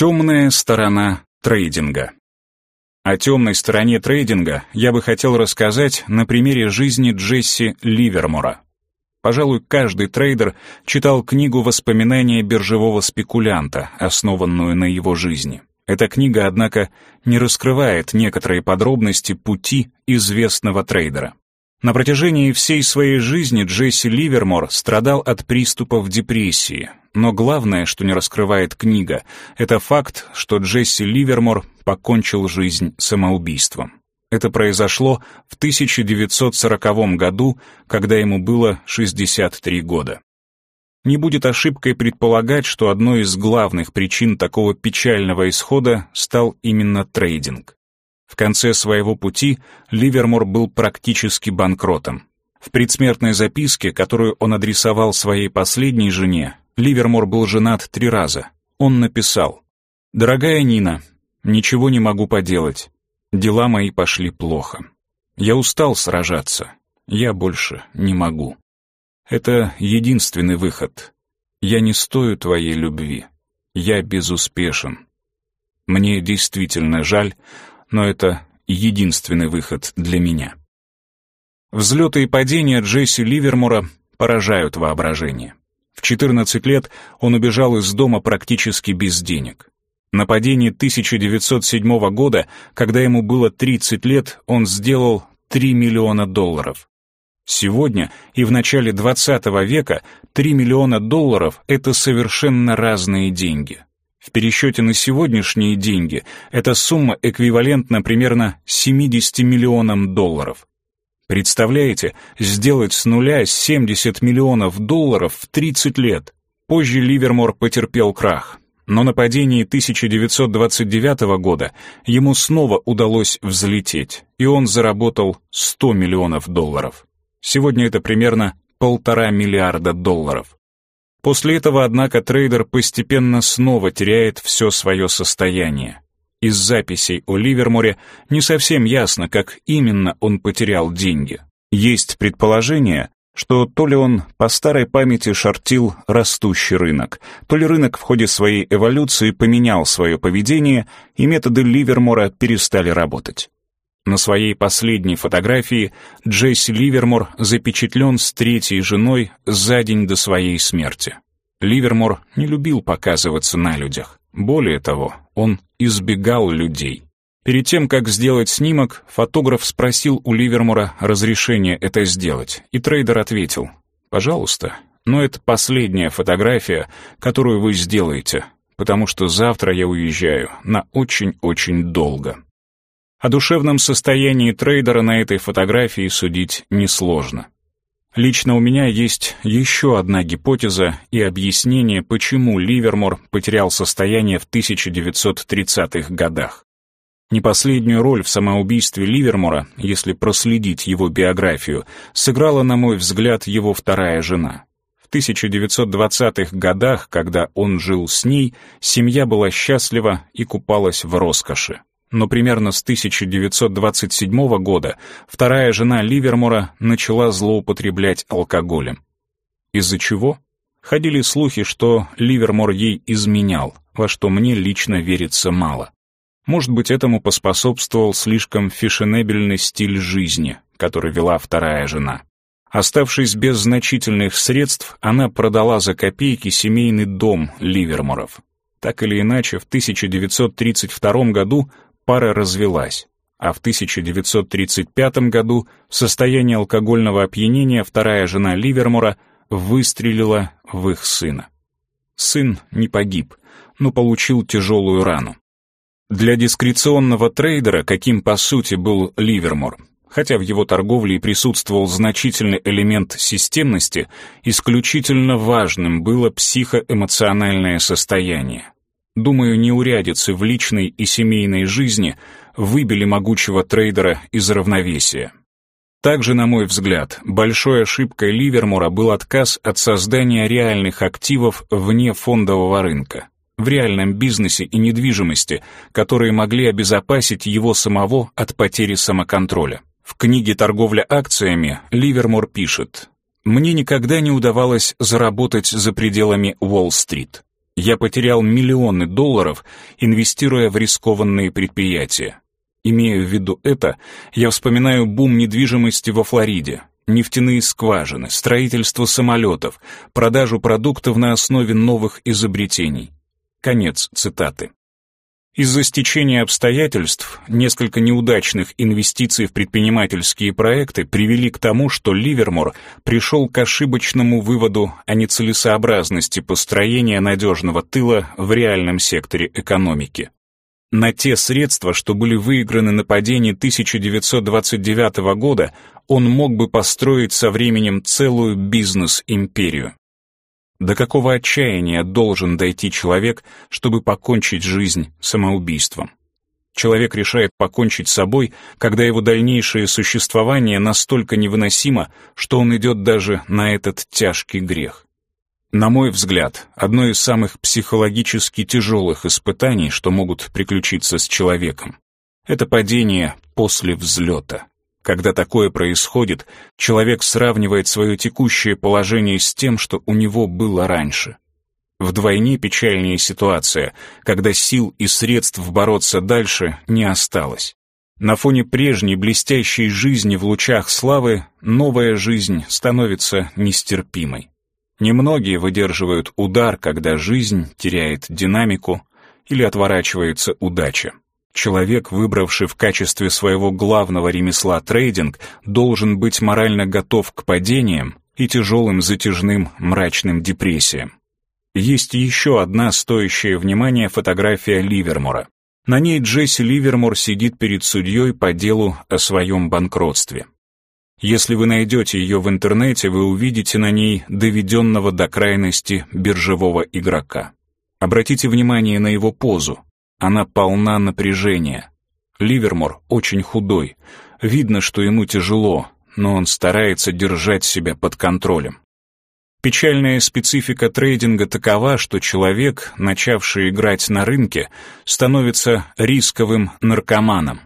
Темная сторона трейдинга. О темной стороне трейдинга я бы хотел рассказать на примере жизни Джесси Ливермора. Пожалуй, каждый трейдер читал книгу «Воспоминания биржевого спекулянта», основанную на его жизни. Эта книга, однако, не раскрывает некоторые подробности пути известного трейдера. На протяжении всей своей жизни Джесси Ливермор страдал от приступов депрессии, но главное, что не раскрывает книга, это факт, что Джесси Ливермор покончил жизнь самоубийством. Это произошло в 1940 году, когда ему было 63 года. Не будет ошибкой предполагать, что одной из главных причин такого печального исхода стал именно трейдинг. В конце своего пути Ливермор был практически банкротом. В предсмертной записке, которую он адресовал своей последней жене, Ливермор был женат три раза. Он написал «Дорогая Нина, ничего не могу поделать. Дела мои пошли плохо. Я устал сражаться. Я больше не могу. Это единственный выход. Я не стою твоей любви. Я безуспешен. Мне действительно жаль, но это единственный выход для меня. Взлеты и падения Джесси Ливермора поражают воображение. В 14 лет он убежал из дома практически без денег. На падении 1907 года, когда ему было 30 лет, он сделал 3 миллиона долларов. Сегодня и в начале 20 века 3 миллиона долларов — это совершенно разные деньги. В пересчете на сегодняшние деньги эта сумма эквивалентна примерно 70 миллионам долларов. Представляете, сделать с нуля 70 миллионов долларов в 30 лет. Позже Ливермор потерпел крах. Но на падении 1929 года ему снова удалось взлететь, и он заработал 100 миллионов долларов. Сегодня это примерно полтора миллиарда долларов. После этого, однако, трейдер постепенно снова теряет все свое состояние. Из записей о Ливерморе не совсем ясно, как именно он потерял деньги. Есть предположение, что то ли он по старой памяти шортил растущий рынок, то ли рынок в ходе своей эволюции поменял свое поведение, и методы Ливермора перестали работать. На своей последней фотографии Джесси Ливермор запечатлен с третьей женой за день до своей смерти. Ливермор не любил показываться на людях. Более того, он избегал людей. Перед тем, как сделать снимок, фотограф спросил у Ливермора разрешение это сделать, и трейдер ответил, «Пожалуйста, но это последняя фотография, которую вы сделаете, потому что завтра я уезжаю на очень-очень долго». О душевном состоянии трейдера на этой фотографии судить несложно. Лично у меня есть еще одна гипотеза и объяснение, почему Ливермор потерял состояние в 1930-х годах. Не последнюю роль в самоубийстве Ливермора, если проследить его биографию, сыграла, на мой взгляд, его вторая жена. В 1920-х годах, когда он жил с ней, семья была счастлива и купалась в роскоши но примерно с 1927 года вторая жена Ливермора начала злоупотреблять алкоголем. Из-за чего? Ходили слухи, что Ливермор ей изменял, во что мне лично верится мало. Может быть, этому поспособствовал слишком фешенебельный стиль жизни, который вела вторая жена. Оставшись без значительных средств, она продала за копейки семейный дом Ливерморов. Так или иначе, в 1932 году пара развелась, а в 1935 году в состоянии алкогольного опьянения вторая жена Ливермора выстрелила в их сына. Сын не погиб, но получил тяжелую рану. Для дискреционного трейдера, каким по сути был Ливермор, хотя в его торговле и присутствовал значительный элемент системности, исключительно важным было психоэмоциональное состояние. Думаю, неурядицы в личной и семейной жизни выбили могучего трейдера из равновесия. Также, на мой взгляд, большой ошибкой Ливермора был отказ от создания реальных активов вне фондового рынка, в реальном бизнесе и недвижимости, которые могли обезопасить его самого от потери самоконтроля. В книге «Торговля акциями» Ливермор пишет «Мне никогда не удавалось заработать за пределами Уолл-стрит. Я потерял миллионы долларов, инвестируя в рискованные предприятия. Имея в виду это, я вспоминаю бум недвижимости во Флориде, нефтяные скважины, строительство самолетов, продажу продуктов на основе новых изобретений. Конец цитаты. Из-за стечения обстоятельств несколько неудачных инвестиций в предпринимательские проекты привели к тому, что Ливермор пришел к ошибочному выводу о нецелесообразности построения надежного тыла в реальном секторе экономики. На те средства, что были выиграны на падении 1929 года, он мог бы построить со временем целую бизнес-империю. До какого отчаяния должен дойти человек, чтобы покончить жизнь самоубийством? Человек решает покончить с собой, когда его дальнейшее существование настолько невыносимо, что он идет даже на этот тяжкий грех. На мой взгляд, одно из самых психологически тяжелых испытаний, что могут приключиться с человеком, это падение после взлета. Когда такое происходит, человек сравнивает свое текущее положение с тем, что у него было раньше. Вдвойне печальнее ситуация, когда сил и средств бороться дальше не осталось. На фоне прежней блестящей жизни в лучах славы новая жизнь становится нестерпимой. Немногие выдерживают удар, когда жизнь теряет динамику или отворачивается удача. Человек, выбравший в качестве своего главного ремесла трейдинг, должен быть морально готов к падениям и тяжелым затяжным мрачным депрессиям. Есть еще одна стоящая внимания фотография Ливермора. На ней Джесси Ливермор сидит перед судьей по делу о своем банкротстве. Если вы найдете ее в интернете, вы увидите на ней доведенного до крайности биржевого игрока. Обратите внимание на его позу. Она полна напряжения. Ливермор очень худой. Видно, что ему тяжело, но он старается держать себя под контролем. Печальная специфика трейдинга такова, что человек, начавший играть на рынке, становится рисковым наркоманом.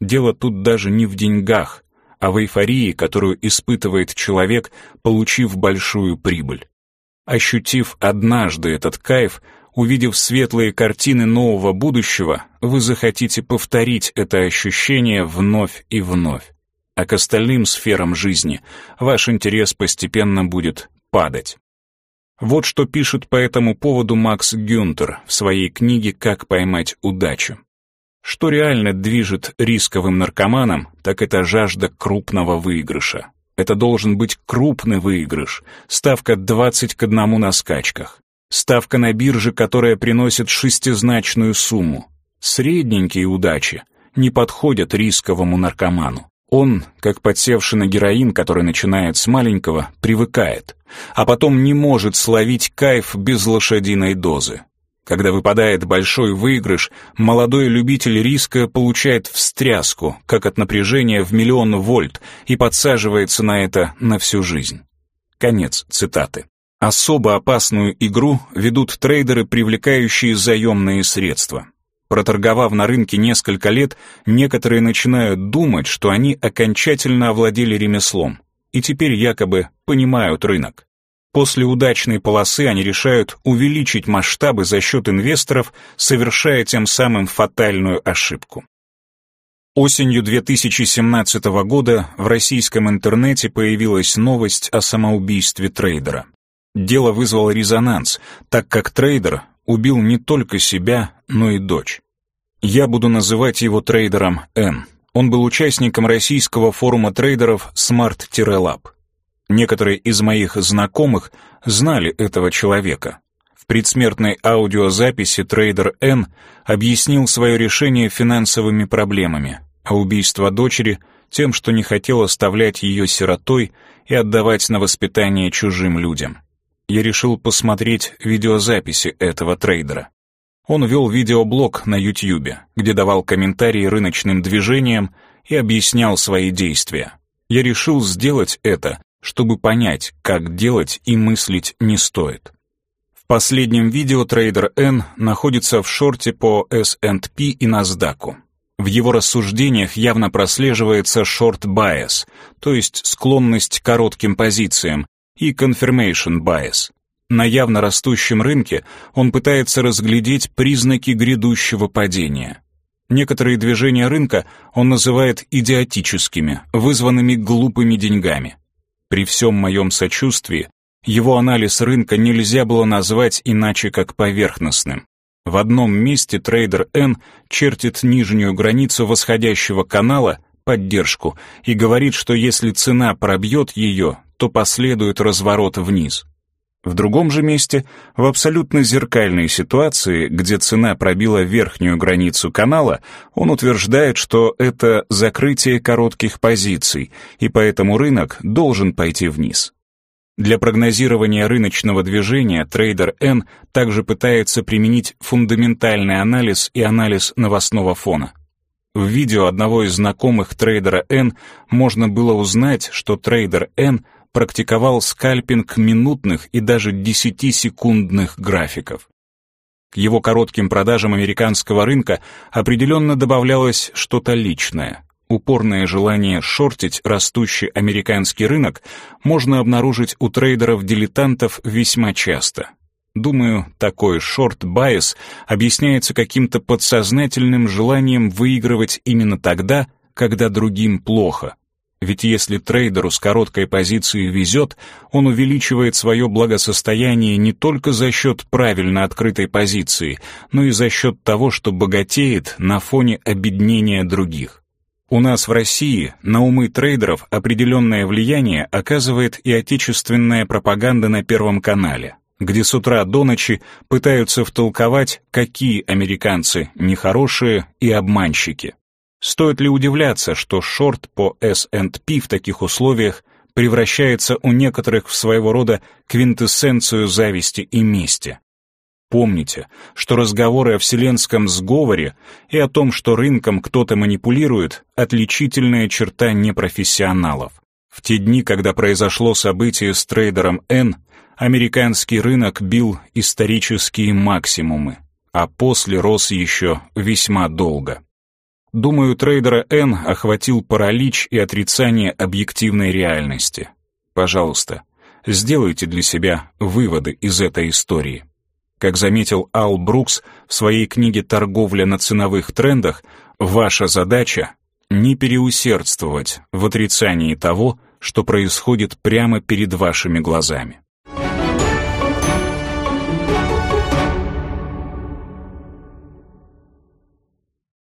Дело тут даже не в деньгах, а в эйфории, которую испытывает человек, получив большую прибыль. Ощутив однажды этот кайф, Увидев светлые картины нового будущего, вы захотите повторить это ощущение вновь и вновь. А к остальным сферам жизни ваш интерес постепенно будет падать. Вот что пишет по этому поводу Макс Гюнтер в своей книге «Как поймать удачу». Что реально движет рисковым наркоманом, так это жажда крупного выигрыша. Это должен быть крупный выигрыш, ставка 20 к 1 на скачках. Ставка на бирже, которая приносит шестизначную сумму. Средненькие удачи не подходят рисковому наркоману. Он, как подсевший на героин, который начинает с маленького, привыкает, а потом не может словить кайф без лошадиной дозы. Когда выпадает большой выигрыш, молодой любитель риска получает встряску, как от напряжения в миллион вольт, и подсаживается на это на всю жизнь. Конец цитаты. Особо опасную игру ведут трейдеры, привлекающие заемные средства. Проторговав на рынке несколько лет, некоторые начинают думать, что они окончательно овладели ремеслом и теперь якобы понимают рынок. После удачной полосы они решают увеличить масштабы за счет инвесторов, совершая тем самым фатальную ошибку. Осенью 2017 года в российском интернете появилась новость о самоубийстве трейдера. Дело вызвало резонанс, так как трейдер убил не только себя, но и дочь. Я буду называть его трейдером Н. Он был участником российского форума трейдеров Smart-Lab. Некоторые из моих знакомых знали этого человека. В предсмертной аудиозаписи трейдер Н объяснил свое решение финансовыми проблемами, а убийство дочери — тем, что не хотел оставлять ее сиротой и отдавать на воспитание чужим людям я решил посмотреть видеозаписи этого трейдера. Он вел видеоблог на YouTube, где давал комментарии рыночным движениям и объяснял свои действия. Я решил сделать это, чтобы понять, как делать и мыслить не стоит. В последнем видео трейдер N находится в шорте по S&P и NASDAQ. В его рассуждениях явно прослеживается шорт- bias, то есть склонность к коротким позициям, и confirmation bias. На явно растущем рынке он пытается разглядеть признаки грядущего падения. Некоторые движения рынка он называет идиотическими, вызванными глупыми деньгами. При всем моем сочувствии, его анализ рынка нельзя было назвать иначе как поверхностным. В одном месте трейдер N чертит нижнюю границу восходящего канала, поддержку, и говорит, что если цена пробьет ее, то последует разворот вниз. В другом же месте, в абсолютно зеркальной ситуации, где цена пробила верхнюю границу канала, он утверждает, что это закрытие коротких позиций, и поэтому рынок должен пойти вниз. Для прогнозирования рыночного движения трейдер N также пытается применить фундаментальный анализ и анализ новостного фона. В видео одного из знакомых трейдера N можно было узнать, что трейдер N практиковал скальпинг минутных и даже 10-секундных графиков. К его коротким продажам американского рынка определенно добавлялось что-то личное. Упорное желание шортить растущий американский рынок можно обнаружить у трейдеров-дилетантов весьма часто. Думаю, такой шорт- bias объясняется каким-то подсознательным желанием выигрывать именно тогда, когда другим плохо, ведь если трейдеру с короткой позиции везет, он увеличивает свое благосостояние не только за счет правильно открытой позиции, но и за счет того, что богатеет на фоне обеднения других. У нас в России на умы трейдеров определенное влияние оказывает и отечественная пропаганда на Первом канале, где с утра до ночи пытаются втолковать, какие американцы нехорошие и обманщики. Стоит ли удивляться, что шорт по S&P в таких условиях превращается у некоторых в своего рода квинтэссенцию зависти и мести? Помните, что разговоры о вселенском сговоре и о том, что рынком кто-то манипулирует, отличительная черта непрофессионалов. В те дни, когда произошло событие с трейдером N, американский рынок бил исторические максимумы, а после рос еще весьма долго. Думаю, трейдера Н охватил паралич и отрицание объективной реальности. Пожалуйста, сделайте для себя выводы из этой истории. Как заметил Ал Брукс в своей книге «Торговля на ценовых трендах», ваша задача — не переусердствовать в отрицании того, что происходит прямо перед вашими глазами.